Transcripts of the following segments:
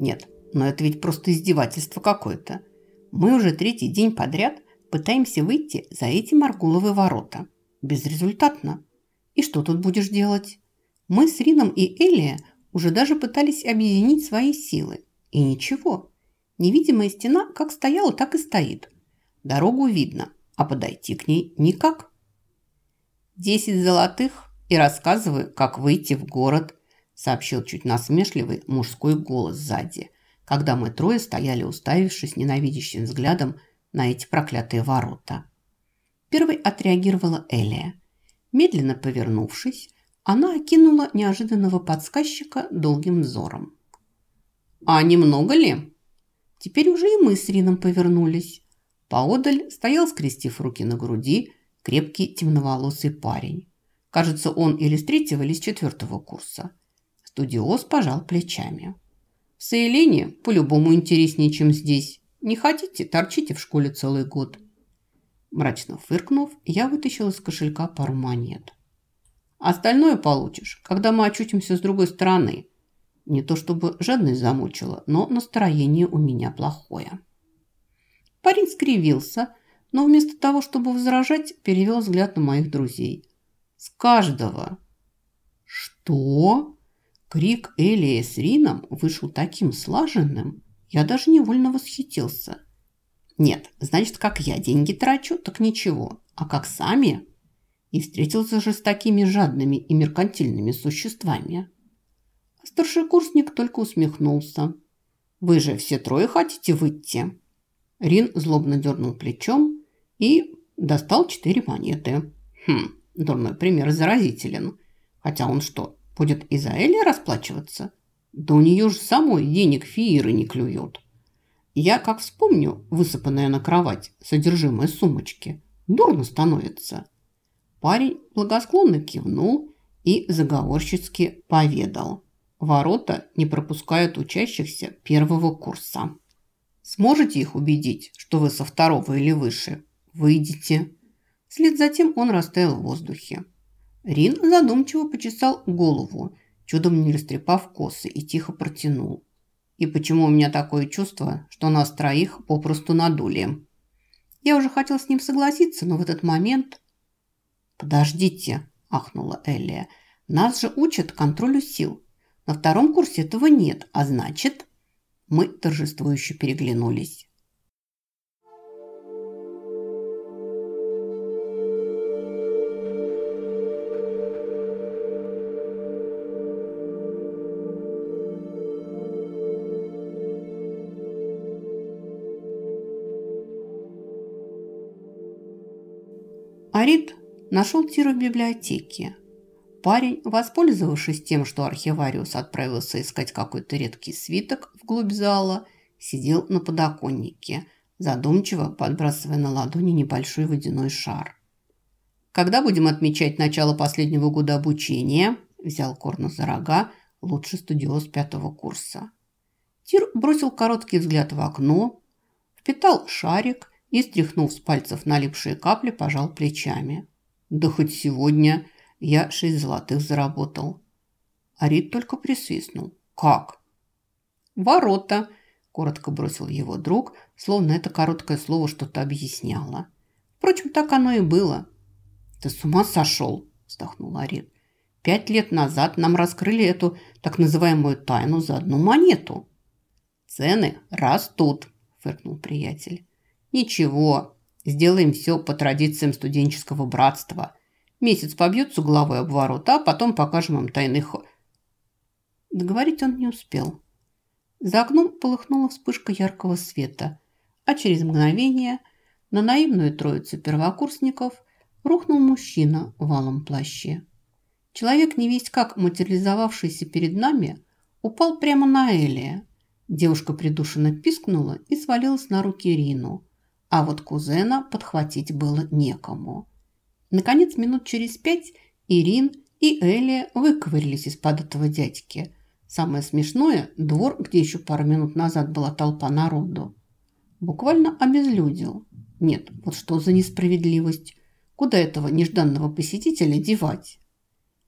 Нет, но это ведь просто издевательство какое-то. Мы уже третий день подряд пытаемся выйти за эти Маргуловы ворота. Безрезультатно. И что тут будешь делать? Мы с Рином и Элия уже даже пытались объединить свои силы. И ничего. Невидимая стена как стояла, так и стоит. Дорогу видно, а подойти к ней никак. Десять золотых и рассказываю, как выйти в город, сообщил чуть насмешливый мужской голос сзади, когда мы трое стояли, уставившись ненавидящим взглядом на эти проклятые ворота. Первой отреагировала Элия. Медленно повернувшись, она окинула неожиданного подсказчика долгим взором. «А немного ли?» Теперь уже и мы с Рином повернулись. Поодаль стоял, скрестив руки на груди, крепкий темноволосый парень. Кажется, он или с третьего, или с четвертого курса. Студиоз пожал плечами. В Сейлене по-любому интереснее, чем здесь. Не хотите, торчите в школе целый год. Мрачно фыркнув, я вытащил из кошелька пару монет. Остальное получишь, когда мы очутимся с другой стороны. Не то чтобы жадность замучила, но настроение у меня плохое. Парень скривился, но вместо того, чтобы возражать, перевел взгляд на моих друзей. С каждого. Что? Крик Элия с Рином вышел таким слаженным, я даже невольно восхитился. Нет, значит, как я деньги трачу, так ничего. А как сами? И встретился же с такими жадными и меркантильными существами. Старшекурсник только усмехнулся. «Вы же все трое хотите выйти?» Рин злобно дернул плечом и достал четыре монеты. Хм, дурной пример заразителен. Хотя он что, будет и за Элли расплачиваться? Да у нее же самой денег фииры не клюет. Я, как вспомню, высыпанная на кровать содержимое сумочки, дурно становится. Парень благосклонно кивнул и заговорщицки поведал. Ворота не пропускают учащихся первого курса. Сможете их убедить, что вы со второго или выше? Выйдите. Вслед за тем он растаял в воздухе. Рин задумчиво почесал голову, чудом не растрепав косы, и тихо протянул. И почему у меня такое чувство, что нас троих попросту надули? Я уже хотел с ним согласиться, но в этот момент... «Подождите», – ахнула Эллия. «Нас же учат контролю сил. На втором курсе этого нет, а значит...» Мы торжествующе переглянулись. Арит нашел Тиру в библиотеке. Парень, воспользовавшись тем, что архивариус отправился искать какой-то редкий свиток вглубь зала, сидел на подоконнике, задумчиво подбрасывая на ладони небольшой водяной шар. «Когда будем отмечать начало последнего года обучения?» – взял Корну за рога лучший студиоз пятого курса. Тир бросил короткий взгляд в окно, впитал шарик и, стряхнув с пальцев налипшие капли, пожал плечами. «Да хоть сегодня!» Я шесть золотых заработал. Арит только присвистнул. Как? Ворота, коротко бросил его друг, словно это короткое слово что-то объясняло. Впрочем, так оно и было. Ты с ума сошел, вздохнул Арит. Пять лет назад нам раскрыли эту так называемую тайну за одну монету. Цены растут, фыркнул приятель. Ничего, сделаем все по традициям студенческого братства – Месяц побьются головой об ворота, а потом покажем им тайный ход. Договорить он не успел. За окном полыхнула вспышка яркого света, а через мгновение на наивную троицу первокурсников рухнул мужчина в валом плаще. Человек, не весть как материализовавшийся перед нами, упал прямо на Элия. Девушка придушенно пискнула и свалилась на руки Рину, а вот кузена подхватить было некому. Наконец, минут через пять Ирин и Элия выковырились из-под этого дядьки. Самое смешное – двор, где еще пару минут назад была толпа народу. Буквально обезлюдил. Нет, вот что за несправедливость. Куда этого нежданного посетителя девать?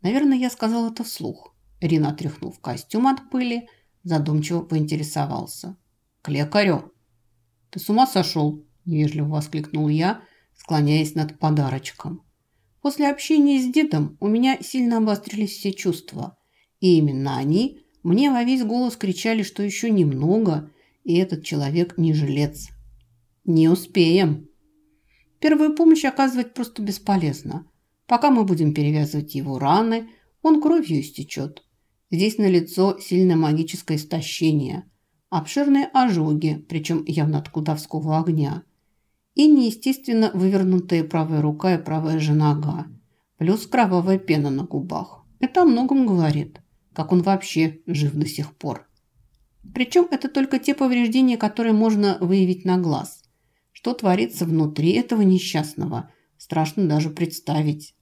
Наверное, я сказал это вслух. Ирина, отряхнув костюм от пыли, Задумчиво поинтересовался. К лекарю. Ты с ума сошел? Невежливо воскликнул я, склоняясь над подарочком. После общения с дедом у меня сильно обострились все чувства. И именно они мне во весь голос кричали, что еще немного, и этот человек не жилец. Не успеем. Первую помощь оказывать просто бесполезно. Пока мы будем перевязывать его раны, он кровью истечет. Здесь налицо сильное магическое истощение, обширные ожоги, причем явно от кудовского огня, и неестественно вывернутая правая рука и правая же нога, плюс кровавая пена на губах. Это о многом говорит, как он вообще жив до сих пор. Причем это только те повреждения, которые можно выявить на глаз. Что творится внутри этого несчастного, страшно даже представить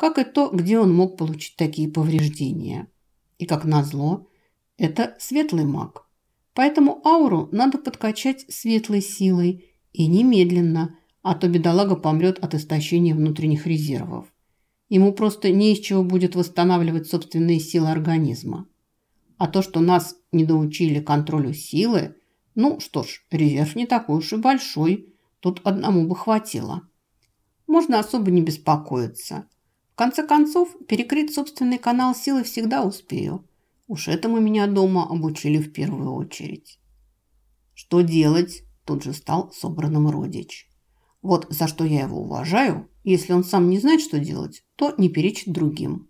как и то, где он мог получить такие повреждения. И как назло, это светлый маг. Поэтому ауру надо подкачать светлой силой и немедленно, а то бедолага помрет от истощения внутренних резервов. Ему просто не из чего будет восстанавливать собственные силы организма. А то, что нас не доучили контролю силы, ну что ж, резерв не такой уж и большой, тут одному бы хватило. Можно особо не беспокоиться – конце концов, перекрыть собственный канал силы всегда успею. Уж этому меня дома обучили в первую очередь. Что делать? Тут же стал собранным родич. Вот за что я его уважаю, если он сам не знает, что делать, то не перечит другим.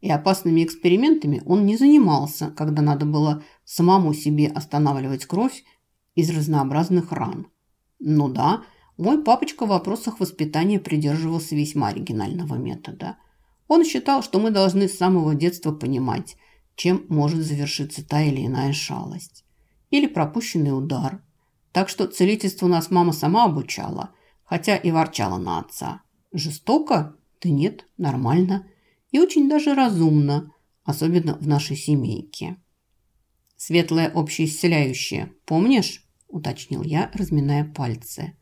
И опасными экспериментами он не занимался, когда надо было самому себе останавливать кровь из разнообразных ран. Ну да, мой папочка в вопросах воспитания придерживался весьма оригинального метода – он считал, что мы должны с самого детства понимать, чем может завершиться та или иная шалость. Или пропущенный удар. Так что целительству нас мама сама обучала, хотя и ворчала на отца. Жестоко? Да нет, нормально. И очень даже разумно, особенно в нашей семейке. «Светлое общеисцеляющее, помнишь?» – уточнил я, разминая пальцы.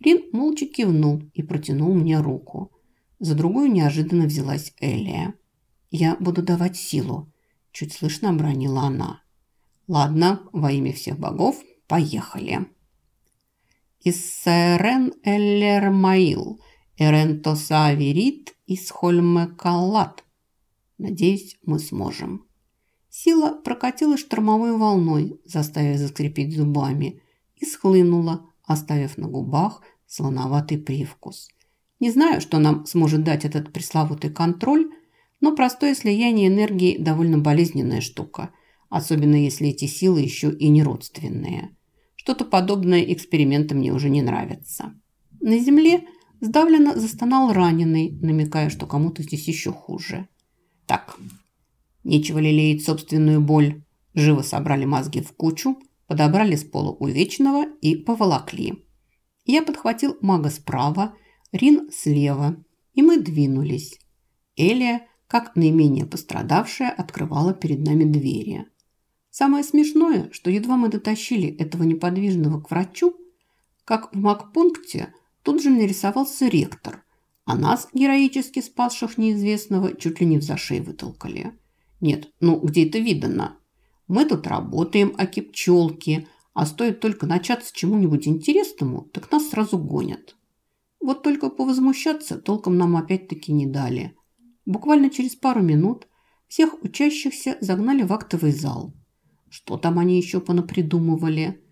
Рин молча кивнул и протянул мне руку – за другую неожиданно взялась Элия. «Я буду давать силу», – чуть слышно обронила она. «Ладно, во имя всех богов, поехали». «Иссерен Эллермаил, Эрентоса Аверит, Исхольмекалат». «Надеюсь, мы сможем». Сила прокатилась штормовой волной, заставив заскрипеть зубами, и схлынула, оставив на губах слоноватый привкус – не знаю, что нам сможет дать этот пресловутый контроль, но простое слияние энергии довольно болезненная штука, особенно если эти силы еще и не родственные. Что-то подобное эксперименты мне уже не нравится. На земле сдавленно застонал раненый, намекая, что кому-то здесь еще хуже. Так, нечего лелеять собственную боль. Живо собрали мозги в кучу, подобрали с пола увечного и поволокли. Я подхватил мага справа, Рин слева, и мы двинулись. Элия, как наименее пострадавшая, открывала перед нами двери. Самое смешное, что едва мы дотащили этого неподвижного к врачу, как в магпункте тут же нарисовался ректор, а нас, героически спасших неизвестного, чуть ли не в зашей вытолкали. Нет, ну где это видано? Мы тут работаем, аки пчелки, а стоит только начаться чему-нибудь интересному, так нас сразу гонят. Вот только повозмущаться толком нам опять-таки не дали. Буквально через пару минут всех учащихся загнали в актовый зал. Что там они еще понапридумывали?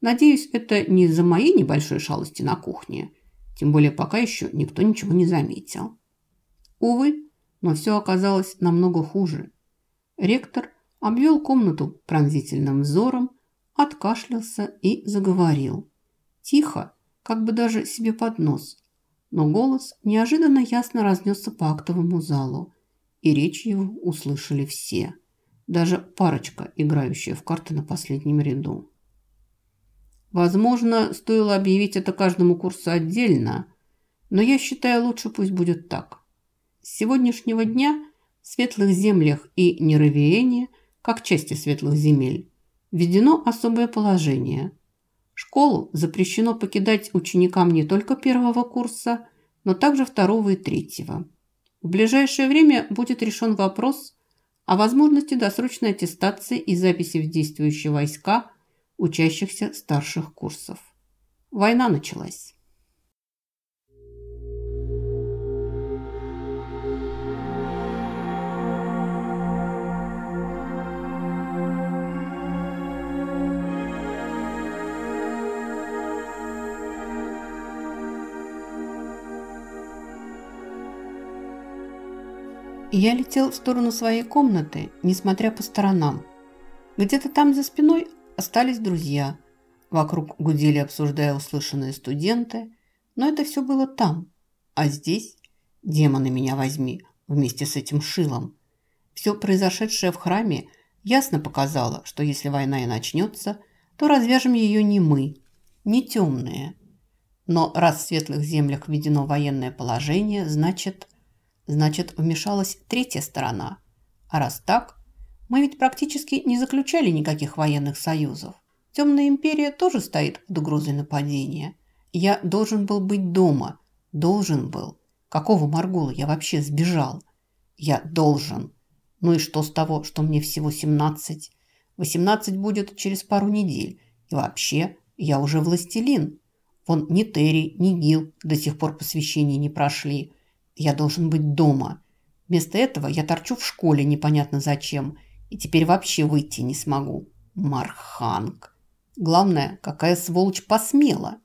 Надеюсь, это не из-за моей небольшой шалости на кухне. Тем более пока еще никто ничего не заметил. Увы, но все оказалось намного хуже. Ректор обвел комнату пронзительным взором, откашлялся и заговорил. Тихо, как бы даже себе под нос. Но голос неожиданно ясно разнесся по актовому залу, и речь его услышали все, даже парочка, играющая в карты на последнем ряду. Возможно, стоило объявить это каждому курсу отдельно, но я считаю, лучше пусть будет так. С сегодняшнего дня в светлых землях и Неравиене, как части светлых земель, введено особое положение – Школу запрещено покидать ученикам не только первого курса, но также второго и третьего. В ближайшее время будет решен вопрос о возможности досрочной аттестации и записи в действующие войска учащихся старших курсов. Война началась. Я летел в сторону своей комнаты, несмотря по сторонам. Где-то там за спиной остались друзья. Вокруг гудели, обсуждая услышанные студенты. Но это все было там. А здесь, демоны меня возьми, вместе с этим шилом. Все произошедшее в храме ясно показало, что если война и начнется, то развяжем ее не мы, не темные. Но раз в светлых землях введено военное положение, значит значит, вмешалась третья сторона. А раз так, мы ведь практически не заключали никаких военных союзов. Темная империя тоже стоит под угрозой нападения. Я должен был быть дома. Должен был. Какого Маргула я вообще сбежал? Я должен. Ну и что с того, что мне всего 17? 18 будет через пару недель. И вообще, я уже властелин. Вон ни Терри, ни Гил до сих пор посвящения не прошли. Я должен быть дома. Вместо этого я торчу в школе непонятно зачем. И теперь вообще выйти не смогу. Марханг. Главное, какая сволочь посмела.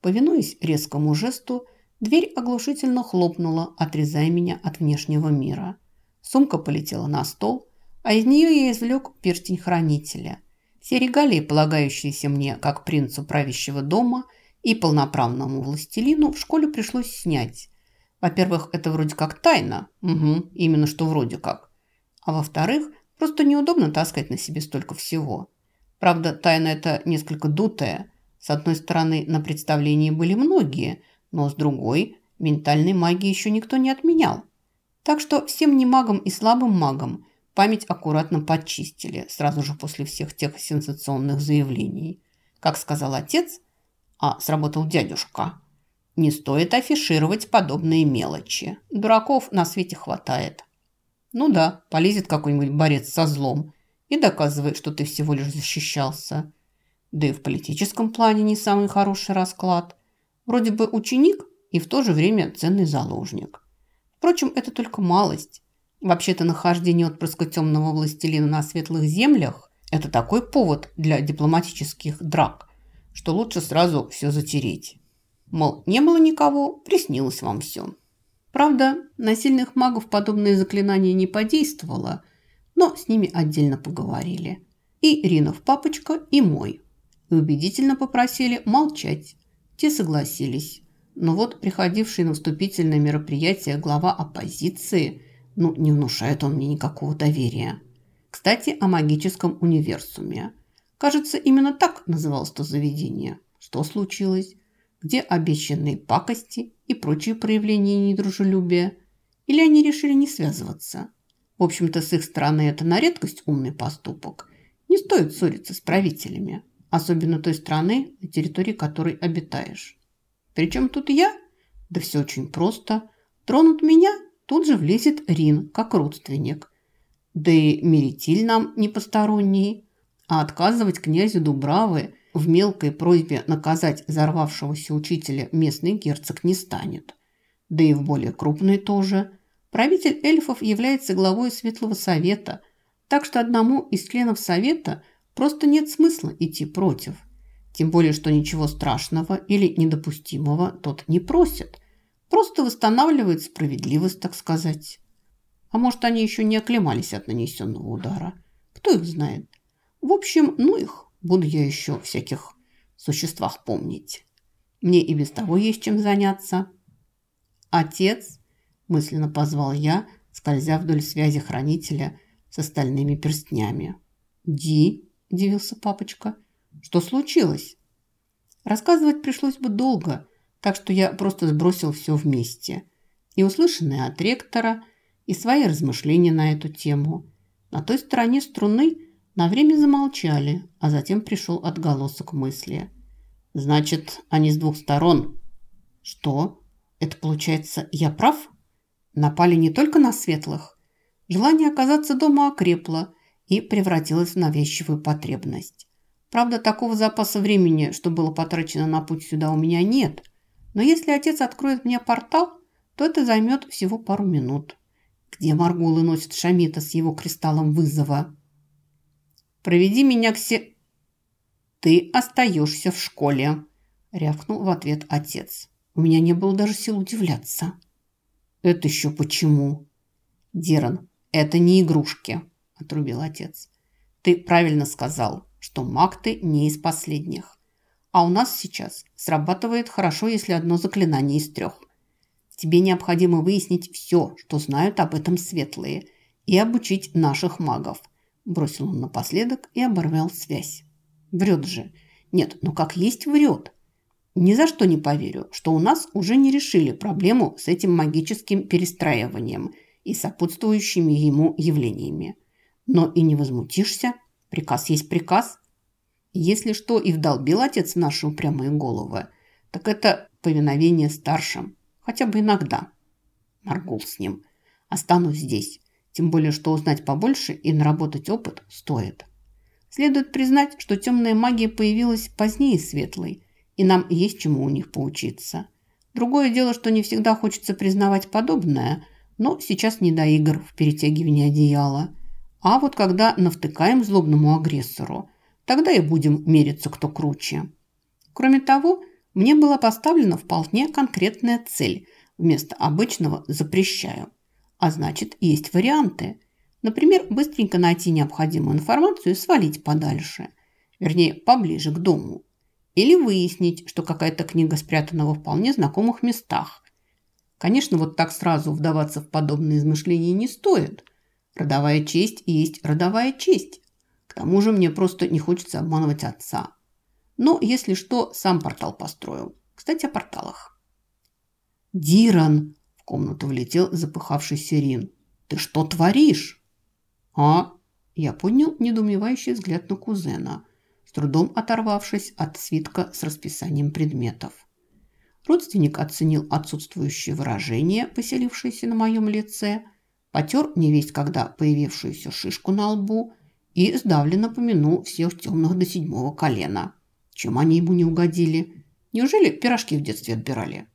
Повинуясь резкому жесту, дверь оглушительно хлопнула, отрезая меня от внешнего мира. Сумка полетела на стол, а из нее я извлек перстень хранителя. Все регалии, полагающиеся мне как принцу правящего дома и полноправному властелину, в школе пришлось снять, во-первых, это вроде как тайна. Угу, именно что вроде как. А во-вторых, просто неудобно таскать на себе столько всего. Правда, тайна это несколько дутая. С одной стороны, на представлении были многие, но с другой, ментальной магии еще никто не отменял. Так что всем не магам и слабым магам память аккуратно подчистили сразу же после всех тех сенсационных заявлений. Как сказал отец, а сработал дядюшка – не стоит афишировать подобные мелочи. Дураков на свете хватает. Ну да, полезет какой-нибудь борец со злом и доказывает, что ты всего лишь защищался. Да и в политическом плане не самый хороший расклад. Вроде бы ученик и в то же время ценный заложник. Впрочем, это только малость. Вообще-то нахождение отпрыска темного властелина на светлых землях – это такой повод для дипломатических драк, что лучше сразу все затереть. Мол, не было никого, приснилось вам все. Правда, на сильных магов подобное заклинание не подействовало, но с ними отдельно поговорили. И Ринов папочка, и мой. И убедительно попросили молчать. Те согласились. Но вот приходивший на вступительное мероприятие глава оппозиции, ну, не внушает он мне никакого доверия. Кстати, о магическом универсуме. Кажется, именно так называлось то заведение. Что случилось? Где обещанные пакости и прочие проявления недружелюбия. Или они решили не связываться. В общем-то, с их стороны это на редкость умный поступок. Не стоит ссориться с правителями, особенно той страны, на территории которой обитаешь. Причем тут я? Да все очень просто. Тронут меня, тут же влезет Рин, как родственник. Да и Меритиль нам не посторонний. А отказывать князю Дубравы в мелкой просьбе наказать взорвавшегося учителя местный герцог не станет. Да и в более крупной тоже. Правитель эльфов является главой Светлого Совета, так что одному из членов Совета просто нет смысла идти против. Тем более, что ничего страшного или недопустимого тот не просит. Просто восстанавливает справедливость, так сказать. А может, они еще не оклемались от нанесенного удара. Кто их знает? В общем, ну их. Буду я еще всяких существах помнить. Мне и без того есть чем заняться. Отец, мысленно позвал я, скользя вдоль связи хранителя с остальными перстнями. Ди, удивился папочка. Что случилось? Рассказывать пришлось бы долго, так что я просто сбросил все вместе. И услышанное от ректора, и свои размышления на эту тему. На той стороне струны на время замолчали, а затем пришел отголосок мысли. «Значит, они с двух сторон». «Что? Это получается, я прав? Напали не только на светлых?» Желание оказаться дома окрепло и превратилось в навязчивую потребность. Правда, такого запаса времени, что было потрачено на путь сюда, у меня нет. Но если отец откроет мне портал, то это займет всего пару минут. Где Маргулы носит Шамита с его кристаллом вызова? «Проведи меня к се...» «Ты остаешься в школе», – рявкнул в ответ отец. У меня не было даже сил удивляться. «Это еще почему?» «Диран, это не игрушки», – отрубил отец. «Ты правильно сказал, что маг ты не из последних. А у нас сейчас срабатывает хорошо, если одно заклинание из трех. Тебе необходимо выяснить все, что знают об этом светлые, и обучить наших магов», – бросил он напоследок и оборвал связь. Врет же. Нет, ну как есть врет. Ни за что не поверю, что у нас уже не решили проблему с этим магическим перестраиванием и сопутствующими ему явлениями. Но и не возмутишься. Приказ есть приказ. Если что и вдолбил отец наши упрямые головы, так это повиновение старшим. Хотя бы иногда. Моргул с ним. Останусь здесь. Тем более, что узнать побольше и наработать опыт стоит. Следует признать, что темная магия появилась позднее светлой, и нам есть чему у них поучиться. Другое дело, что не всегда хочется признавать подобное, но сейчас не до игр в перетягивании одеяла. А вот когда навтыкаем злобному агрессору, тогда и будем мериться, кто круче. Кроме того, мне была поставлена вполне конкретная цель вместо обычного «запрещаю». А значит, есть варианты – Например, быстренько найти необходимую информацию и свалить подальше. Вернее, поближе к дому. Или выяснить, что какая-то книга спрятана во вполне знакомых местах. Конечно, вот так сразу вдаваться в подобные измышления не стоит. Родовая честь есть родовая честь. К тому же мне просто не хочется обманывать отца. Но, если что, сам портал построил. Кстати, о порталах. «Диран!» – комнату влетел запыхавшийся Рин. «Ты что творишь?» «А?» Я поднял недоумевающий взгляд на кузена, с трудом оторвавшись от свитка с расписанием предметов. Родственник оценил отсутствующее выражение, поселившееся на моем лице, потер невесть когда появившуюся шишку на лбу и сдавленно помянул всех темных до седьмого колена. Чем они ему не угодили? Неужели пирожки в детстве отбирали?